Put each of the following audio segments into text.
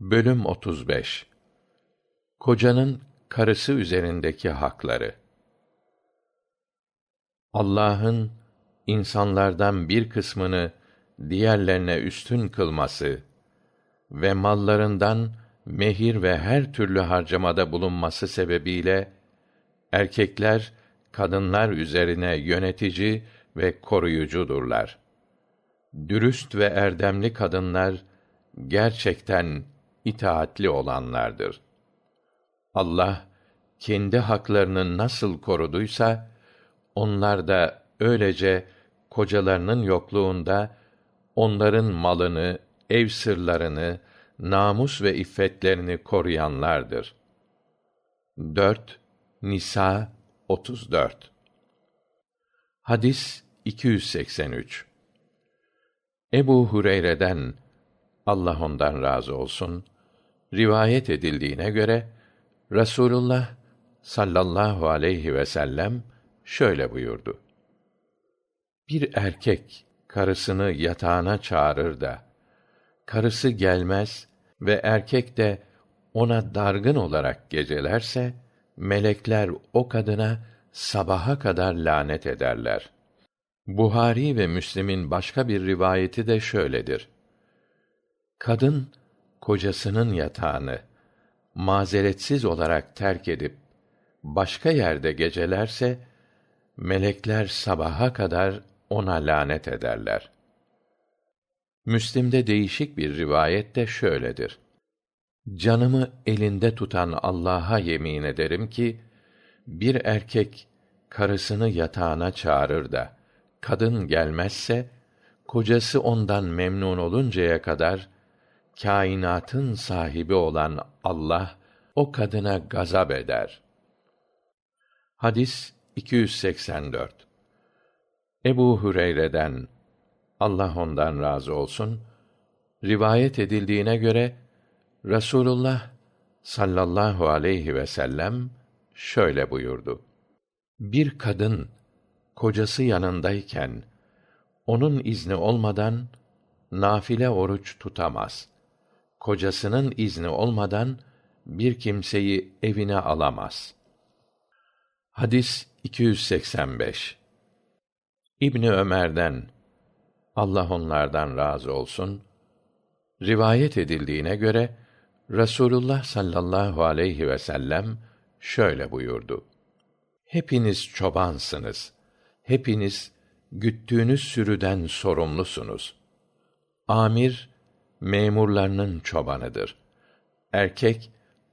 Bölüm 35 Kocanın karısı üzerindeki hakları Allah'ın insanlardan bir kısmını diğerlerine üstün kılması ve mallarından mehir ve her türlü harcamada bulunması sebebiyle erkekler kadınlar üzerine yönetici ve koruyucudurlar. Dürüst ve erdemli kadınlar gerçekten itaatli olanlardır. Allah kendi haklarını nasıl koruduysa onlar da öylece kocalarının yokluğunda onların malını, ev sırlarını, namus ve iffetlerini koruyanlardır. 4 Nisa 34 Hadis 283 Ebu Hureyre'den Allah ondan razı olsun rivayet edildiğine göre Rasulullah sallallahu aleyhi ve sellem şöyle buyurdu. Bir erkek karısını yatağına çağırır da karısı gelmez ve erkek de ona dargın olarak gecelerse melekler o kadına sabaha kadar lanet ederler. Buhari ve Müslim'in başka bir rivayeti de şöyledir. Kadın kocasının yatağını mazeretsiz olarak terk edip başka yerde gecelerse melekler sabaha kadar ona lanet ederler. Müslim'de değişik bir rivayet de şöyledir. Canımı elinde tutan Allah'a yemin ederim ki bir erkek karısını yatağına çağırır da kadın gelmezse kocası ondan memnun oluncaya kadar kainatın sahibi olan Allah o kadına gazap eder. Hadis 284. Ebu Hüreyre'den Allah ondan razı olsun rivayet edildiğine göre Rasulullah sallallahu aleyhi ve sellem şöyle buyurdu. Bir kadın kocası yanındayken onun izni olmadan nafile oruç tutamaz kocasının izni olmadan bir kimseyi evine alamaz. Hadis 285. İbni Ömer'den Allah onlardan razı olsun rivayet edildiğine göre Rasulullah sallallahu aleyhi ve sellem şöyle buyurdu. Hepiniz çobansınız. Hepiniz güttüğünüz sürüden sorumlusunuz. Amir memurlarının çobanıdır. Erkek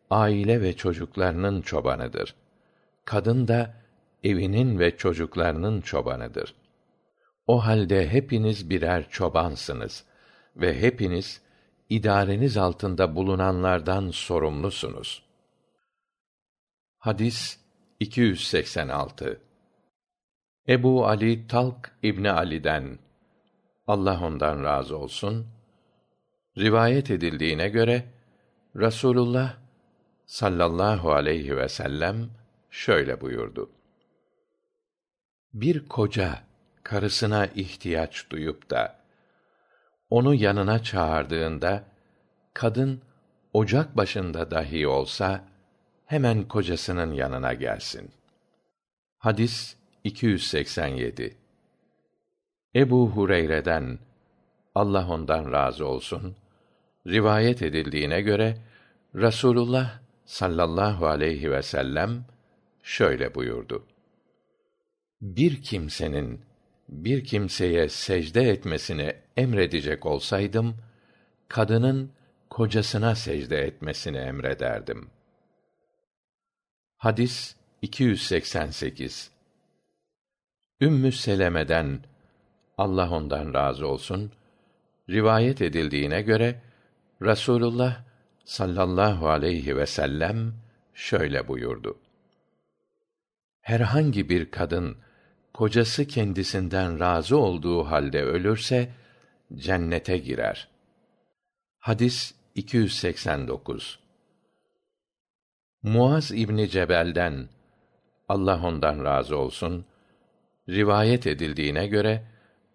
aile ve çocuklarının çobanıdır. Kadın da evinin ve çocuklarının çobanıdır. O halde hepiniz birer çobansınız ve hepiniz idareniz altında bulunanlardan sorumlusunuz. Hadis 286 Ebu Ali Talk İbni Ali'den Allah ondan razı olsun Rivayet edildiğine göre Rasulullah sallallahu aleyhi ve sellem şöyle buyurdu. Bir koca karısına ihtiyaç duyup da onu yanına çağırdığında kadın ocak başında dahi olsa hemen kocasının yanına gelsin. Hadis 287 Ebu Hureyre'den Allah ondan razı olsun rivayet edildiğine göre Rasulullah sallallahu aleyhi ve sellem şöyle buyurdu. Bir kimsenin bir kimseye secde etmesini emredecek olsaydım, kadının kocasına secde etmesini emrederdim. Hadis 288 Ümmü Seleme'den Allah ondan razı olsun rivayet edildiğine göre Rasulullah sallallahu aleyhi ve sellem şöyle buyurdu. Herhangi bir kadın kocası kendisinden razı olduğu halde ölürse cennete girer. Hadis 289. Muaz İbni Cebel'den Allah ondan razı olsun rivayet edildiğine göre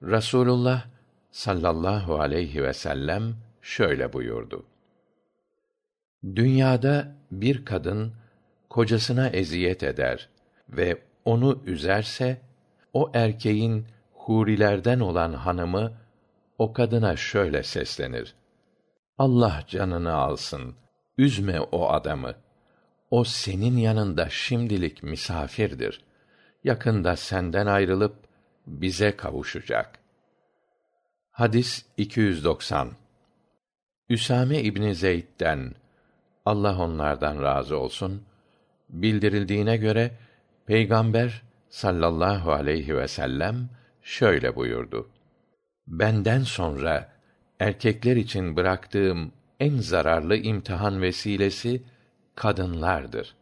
Rasulullah sallallahu aleyhi ve sellem şöyle buyurdu. dünyada bir kadın kocasına eziyet eder ve onu üzerse o erkeğin hurilerden olan hanımı o kadına şöyle seslenir. Allah canını alsın üzme o adamı. O senin yanında şimdilik misafirdir. Yakında senden ayrılıp bize kavuşacak. Hadis üsame ibni zeyd'den allah onlardan razı olsun bildirildiğine göre peygamber sallallahu aleyhi vsellem şöyle buyurdu. Benden sonra erkekler için bıraktığım en zararlı imtihan vesilesi kadınlardır